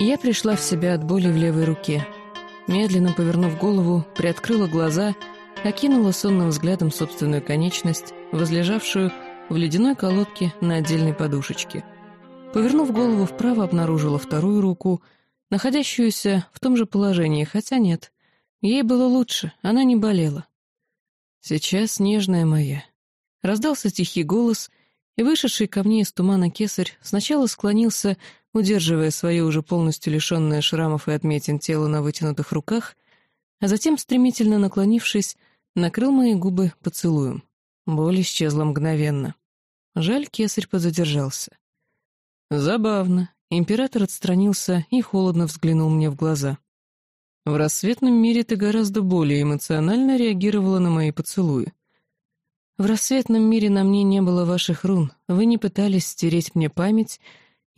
Я пришла в себя от боли в левой руке. Медленно повернув голову, приоткрыла глаза, окинула сонным взглядом собственную конечность, возлежавшую в ледяной колодке на отдельной подушечке. Повернув голову вправо, обнаружила вторую руку, находящуюся в том же положении, хотя нет. Ей было лучше, она не болела. «Сейчас, нежная моя». Раздался тихий голос, и вышедший ко мне из тумана кесарь сначала склонился удерживая свое уже полностью лишенное шрамов и отметин тело на вытянутых руках, а затем, стремительно наклонившись, накрыл мои губы поцелуем. Боль исчезла мгновенно. Жаль, кесарь подзадержался. Забавно. Император отстранился и холодно взглянул мне в глаза. В рассветном мире ты гораздо более эмоционально реагировала на мои поцелуи. В рассветном мире на мне не было ваших рун, вы не пытались стереть мне память,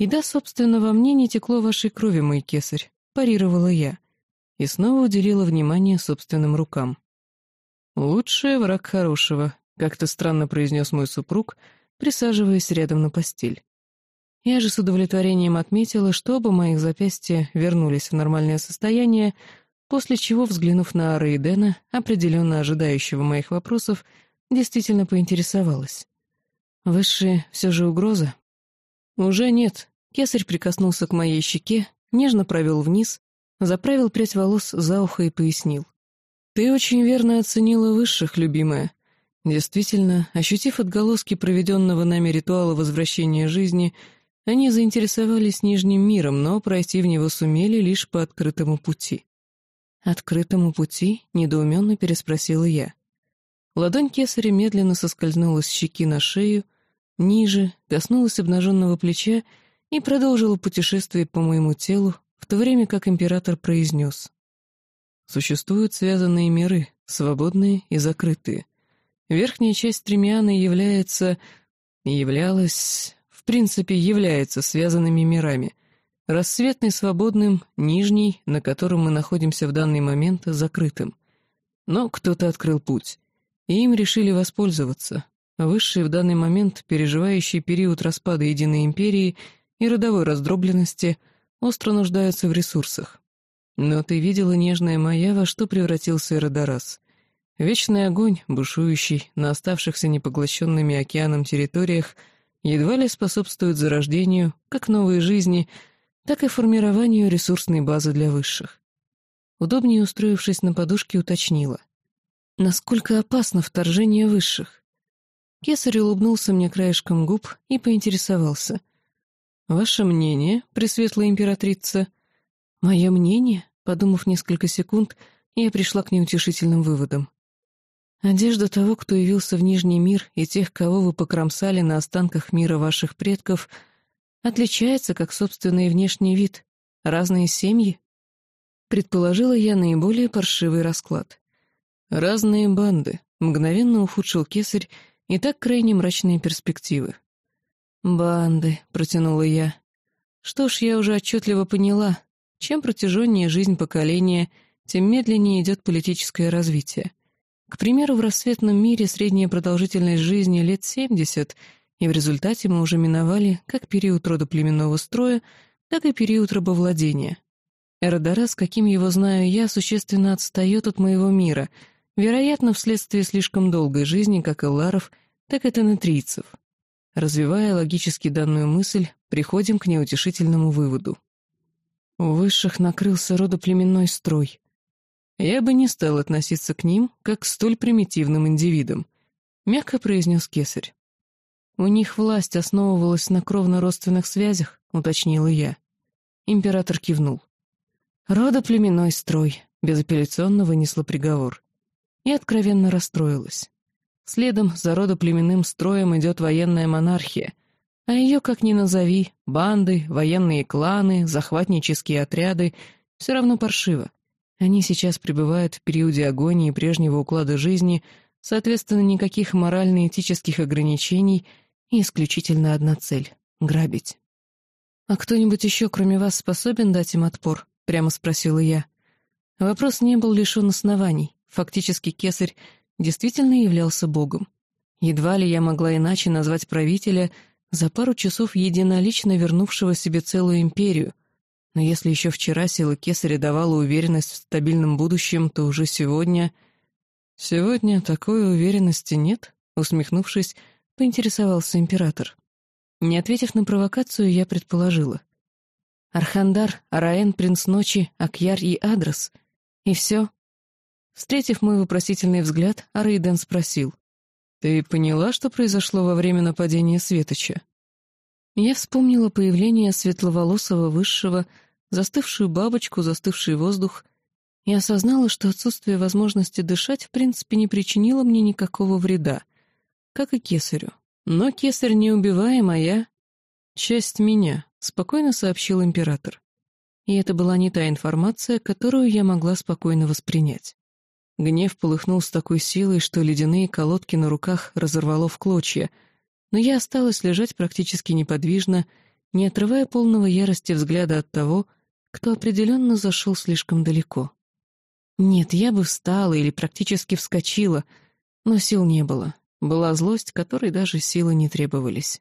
«И да, собственно, во мне не текло вашей крови, мой кесарь», — парировала я. И снова уделила внимание собственным рукам. «Лучший враг хорошего», — как-то странно произнес мой супруг, присаживаясь рядом на постель. Я же с удовлетворением отметила, что оба моих запястья вернулись в нормальное состояние, после чего, взглянув на Ара и Дэна, определенно ожидающего моих вопросов, действительно поинтересовалась. «Высшие все же угроза?» «Уже нет», Кесарь прикоснулся к моей щеке, нежно провел вниз, заправил прядь волос за ухо и пояснил. «Ты очень верно оценила высших, любимая. Действительно, ощутив отголоски проведенного нами ритуала возвращения жизни, они заинтересовались Нижним миром, но пройти в него сумели лишь по открытому пути». «Открытому пути?» — недоуменно переспросила я. Ладонь кесаря медленно соскользнула с щеки на шею, ниже, коснулась обнаженного плеча и продолжила путешествие по моему телу, в то время как император произнес. Существуют связанные миры, свободные и закрытые. Верхняя часть Тремианы является... являлась... в принципе, является связанными мирами. Рассветный свободным, нижний, на котором мы находимся в данный момент, закрытым. Но кто-то открыл путь, и им решили воспользоваться. Высшие в данный момент, переживающие период распада Единой Империи — и родовой раздробленности остро нуждаются в ресурсах. Но ты видела, нежная моя, во что превратился Эродорас. Вечный огонь, бушующий на оставшихся непоглощенными океаном территориях, едва ли способствует зарождению как новой жизни, так и формированию ресурсной базы для высших. Удобнее устроившись на подушке, уточнила. Насколько опасно вторжение высших? Кесарь улыбнулся мне краешком губ и поинтересовался. «Ваше мнение, Пресветлая Императрица?» «Мое мнение?» Подумав несколько секунд, я пришла к неутешительным выводам. Одежда того, кто явился в Нижний мир, и тех, кого вы покромсали на останках мира ваших предков, отличается как собственный внешний вид. Разные семьи? Предположила я наиболее паршивый расклад. Разные банды. Мгновенно ухудшил кесарь и так крайне мрачные перспективы. «Банды», — протянула я. «Что ж, я уже отчетливо поняла. Чем протяженнее жизнь поколения, тем медленнее идет политическое развитие. К примеру, в рассветном мире средняя продолжительность жизни лет 70, и в результате мы уже миновали как период родоплеменного строя, так и период рабовладения. Эродорас, каким его знаю я, существенно отстает от моего мира, вероятно, вследствие слишком долгой жизни как элларов, так и тенетрийцев. Развивая логически данную мысль, приходим к неутешительному выводу. У высших накрылся родоплеменной строй. Я бы не стал относиться к ним, как к столь примитивным индивидам, мягко произнес кесарь. У них власть основывалась на кровно-родственных связях, уточнила я. Император кивнул. Родоплеменной строй, безапелляционно вынесла приговор. И откровенно расстроилась. Следом за родоплеменным строем идет военная монархия, а ее, как ни назови, банды, военные кланы, захватнические отряды — все равно паршиво. Они сейчас пребывают в периоде агонии прежнего уклада жизни, соответственно, никаких морально-этических ограничений и исключительно одна цель — грабить. «А кто-нибудь еще, кроме вас, способен дать им отпор?» — прямо спросила я. Вопрос не был лишен оснований. Фактически кесарь действительно являлся богом. Едва ли я могла иначе назвать правителя, за пару часов единолично вернувшего себе целую империю, Но если еще вчера сила кесаря давала уверенность в стабильном будущем, то уже сегодня... Сегодня такой уверенности нет, усмехнувшись, поинтересовался император. Не ответив на провокацию, я предположила. Архандар, Араэн, Принц Ночи, Акьяр и Адрес. И все. Встретив мой вопросительный взгляд, Арейден спросил. «Ты поняла, что произошло во время нападения Светоча?» Я вспомнила появление светловолосого высшего, застывшую бабочку, застывший воздух, и осознала, что отсутствие возможности дышать в принципе не причинило мне никакого вреда, как и кесарю. Но кесарь не убиваем, а я — часть меня, — спокойно сообщил император. И это была не та информация, которую я могла спокойно воспринять. Гнев полыхнул с такой силой, что ледяные колодки на руках разорвало в клочья, но я осталась лежать практически неподвижно, не отрывая полного ярости взгляда от того, кто определенно зашел слишком далеко. Нет, я бы встала или практически вскочила, но сил не было. Была злость, которой даже силы не требовались.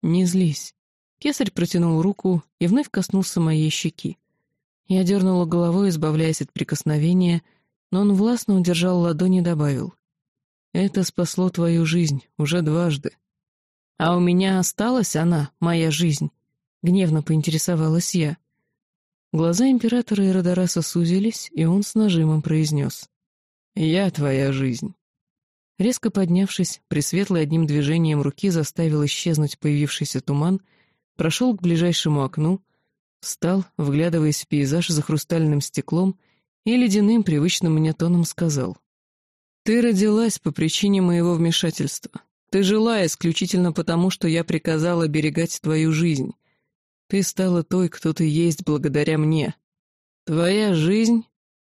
«Не злись», Кесарь протянул руку и вновь коснулся моей щеки. Я дернула головой, избавляясь от прикосновения, но он властно удержал ладонь и добавил. «Это спасло твою жизнь уже дважды». «А у меня осталась она, моя жизнь?» — гневно поинтересовалась я. Глаза императора и Родораса сузились, и он с нажимом произнес. «Я твоя жизнь». Резко поднявшись, Пресветлый одним движением руки заставил исчезнуть появившийся туман — прошел к ближайшему окну, встал, вглядываясь в пейзаж за хрустальным стеклом, и ледяным, привычным мне тоном сказал. «Ты родилась по причине моего вмешательства. Ты жила исключительно потому, что я приказал оберегать твою жизнь. Ты стала той, кто ты есть благодаря мне. Твоя жизнь...»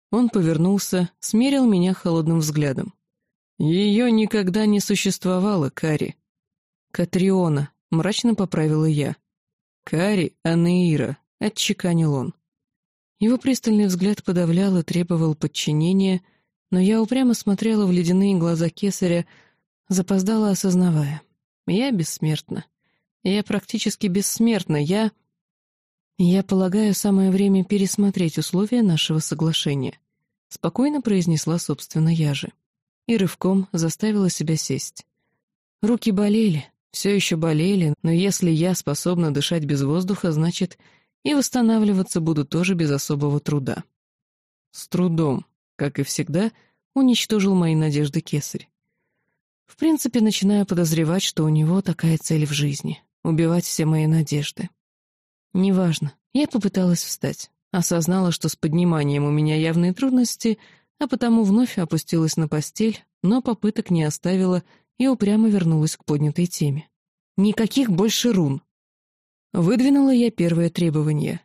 Он повернулся, смерил меня холодным взглядом. «Ее никогда не существовало, Кари». «Катриона», — мрачно поправила я. «Кари Анеира», — отчеканил он. Его пристальный взгляд подавлял и требовал подчинения, но я упрямо смотрела в ледяные глаза кесаря, запоздала осознавая. Я бессмертна. Я практически бессмертна. Я... Я полагаю, самое время пересмотреть условия нашего соглашения. Спокойно произнесла, собственно, я же. И рывком заставила себя сесть. Руки болели, все еще болели, но если я способна дышать без воздуха, значит, и восстанавливаться буду тоже без особого труда. С трудом, как и всегда, уничтожил мои надежды кесарь. В принципе, начинаю подозревать, что у него такая цель в жизни — убивать все мои надежды. Неважно, я попыталась встать, осознала, что с подниманием у меня явные трудности, а потому вновь опустилась на постель, но попыток не оставила — и упрямо вернулась к поднятой теме. Никаких больше рун. Выдвинула я первое требование.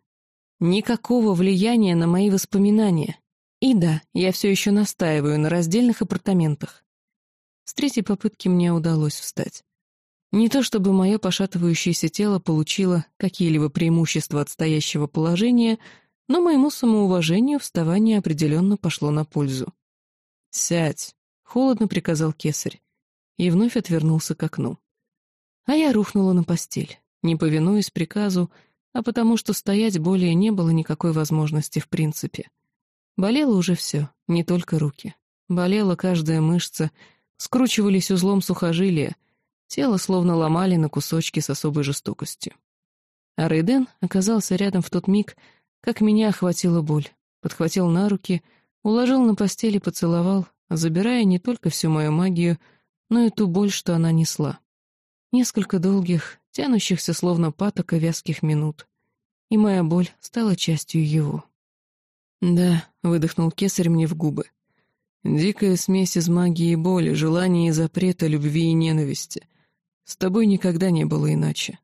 Никакого влияния на мои воспоминания. И да, я все еще настаиваю на раздельных апартаментах. С третьей попытки мне удалось встать. Не то чтобы мое пошатывающееся тело получило какие-либо преимущества от стоящего положения, но моему самоуважению вставание определенно пошло на пользу. «Сядь», — холодно приказал кесарь и вновь отвернулся к окну. А я рухнула на постель, не повинуясь приказу, а потому что стоять более не было никакой возможности в принципе. Болело уже все, не только руки. Болела каждая мышца, скручивались узлом сухожилия, тело словно ломали на кусочки с особой жестокостью. А Рейден оказался рядом в тот миг, как меня охватила боль, подхватил на руки, уложил на постель и поцеловал, забирая не только всю мою магию, но и ту боль, что она несла. Несколько долгих, тянущихся словно патока вязких минут. И моя боль стала частью его. «Да», — выдохнул кесарь мне в губы. «Дикая смесь из магии и боли, желания и запрета, любви и ненависти. С тобой никогда не было иначе».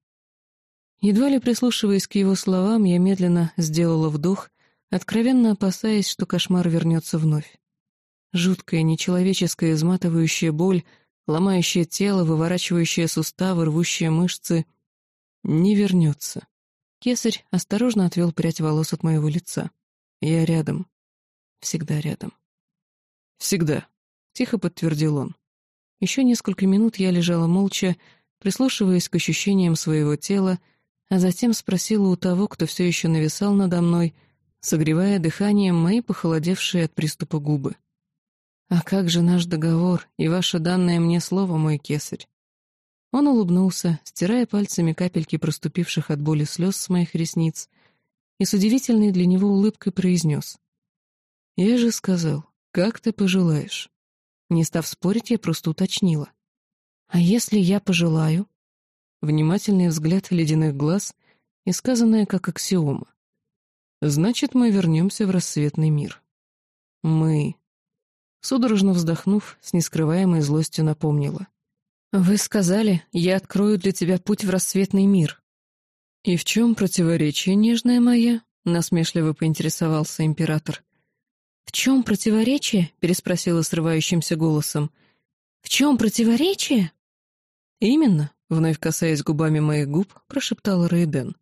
Едва ли прислушиваясь к его словам, я медленно сделала вдох, откровенно опасаясь, что кошмар вернется вновь. Жуткая, нечеловеческая, изматывающая боль — ломающее тело, выворачивающее суставы, рвущие мышцы, не вернется. Кесарь осторожно отвел прядь волос от моего лица. Я рядом. Всегда рядом. Всегда, — тихо подтвердил он. Еще несколько минут я лежала молча, прислушиваясь к ощущениям своего тела, а затем спросила у того, кто все еще нависал надо мной, согревая дыханием мои похолодевшие от приступа губы. «А как же наш договор и ваше данное мне слово, мой кесарь?» Он улыбнулся, стирая пальцами капельки проступивших от боли слез с моих ресниц, и с удивительной для него улыбкой произнес. «Я же сказал, как ты пожелаешь». Не став спорить, я просто уточнила. «А если я пожелаю?» Внимательный взгляд ледяных глаз и сказанное как аксиома. «Значит, мы вернемся в рассветный мир». «Мы...» Судорожно вздохнув, с нескрываемой злостью напомнила. «Вы сказали, я открою для тебя путь в рассветный мир». «И в чем противоречие, нежная моя?» — насмешливо поинтересовался император. «В чем противоречие?» — переспросила срывающимся голосом. «В чем противоречие?» «Именно», — вновь касаясь губами моих губ, прошептала Рейден.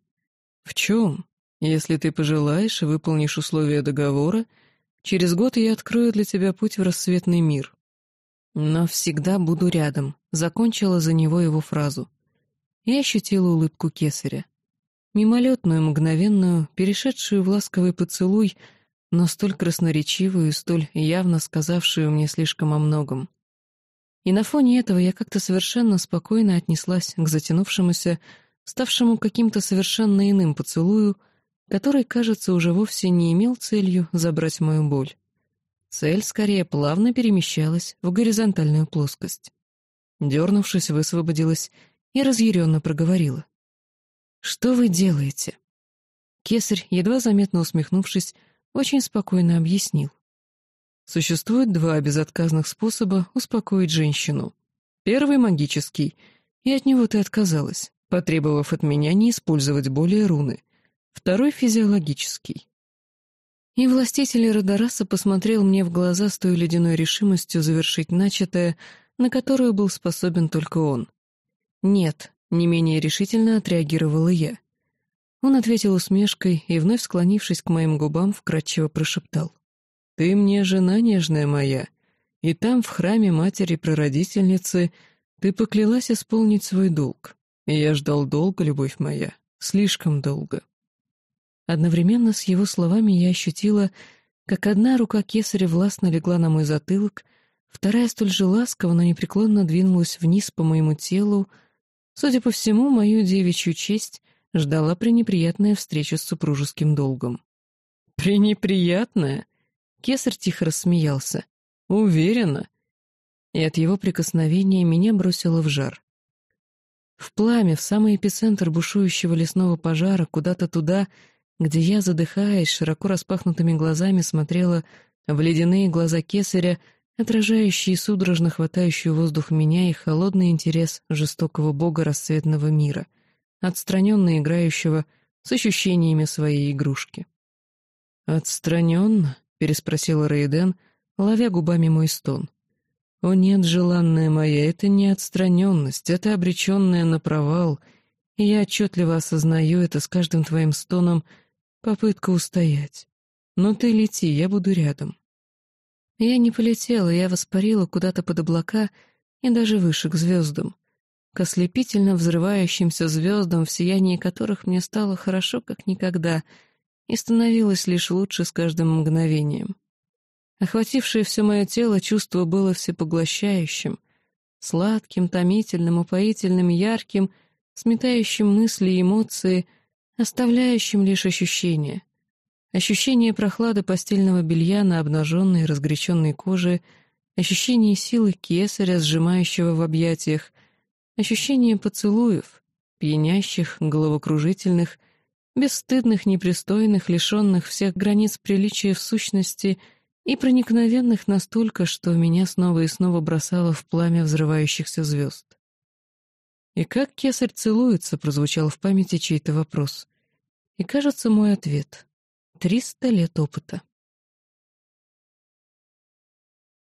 «В чем? Если ты пожелаешь и выполнишь условия договора, через год я открою для тебя путь в рассветный мир». «Но всегда буду рядом», — закончила за него его фразу. Я ощутила улыбку кесаря. Мимолетную, мгновенную, перешедшую в ласковый поцелуй, но столь красноречивую и столь явно сказавшую мне слишком о многом. И на фоне этого я как-то совершенно спокойно отнеслась к затянувшемуся, ставшему каким-то совершенно иным поцелую, который, кажется, уже вовсе не имел целью забрать мою боль. Цель скорее плавно перемещалась в горизонтальную плоскость. Дернувшись, высвободилась и разъяренно проговорила. «Что вы делаете?» Кесарь, едва заметно усмехнувшись, очень спокойно объяснил. Существует два безотказных способа успокоить женщину. Первый — магический, и от него ты отказалась, потребовав от меня не использовать более руны. Второй — физиологический. И властитель Родораса посмотрел мне в глаза с той ледяной решимостью завершить начатое, на которую был способен только он. «Нет», — не менее решительно отреагировала я. Он ответил усмешкой и, вновь склонившись к моим губам, вкратчиво прошептал. Ты мне жена нежная моя, и там, в храме матери-прародительницы, ты поклялась исполнить свой долг. И я ждал долго, любовь моя, слишком долго. Одновременно с его словами я ощутила, как одна рука кесаря властно легла на мой затылок, вторая столь же ласково, но непреклонно двинулась вниз по моему телу. Судя по всему, мою девичью честь ждала пренеприятная встреча с супружеским долгом. «Пренеприятная?» Кесарь тихо рассмеялся. «Уверена?» И от его прикосновения меня бросило в жар. В пламя, в самый эпицентр бушующего лесного пожара, куда-то туда, где я, задыхаясь, широко распахнутыми глазами смотрела в ледяные глаза кесаря, отражающие судорожно хватающий воздух меня и холодный интерес жестокого бога рассветного мира, отстраненно играющего с ощущениями своей игрушки. «Отстраненно?» переспросила Рейден, ловя губами мой стон. «О нет, желанная моя, это не отстраненность, это обреченная на провал, и я отчетливо осознаю это с каждым твоим стоном, попытка устоять. Но ты лети, я буду рядом». Я не полетела, я воспарила куда-то под облака и даже выше, к звездам, к ослепительно взрывающимся звездам, в сиянии которых мне стало хорошо, как никогда — и становилось лишь лучше с каждым мгновением. Охватившее все мое тело чувство было всепоглощающим, сладким, томительным, упоительным, ярким, сметающим мысли и эмоции, оставляющим лишь ощущения. Ощущение прохлады постельного белья на обнаженной разгоряченной коже, ощущение силы кесаря, сжимающего в объятиях, ощущение поцелуев, пьянящих, головокружительных — бесстыдных, непристойных, лишенных всех границ приличия в сущности и проникновенных настолько, что меня снова и снова бросало в пламя взрывающихся звезд. «И как кесарь целуется?» — прозвучал в памяти чей-то вопрос. И, кажется, мой ответ — триста лет опыта.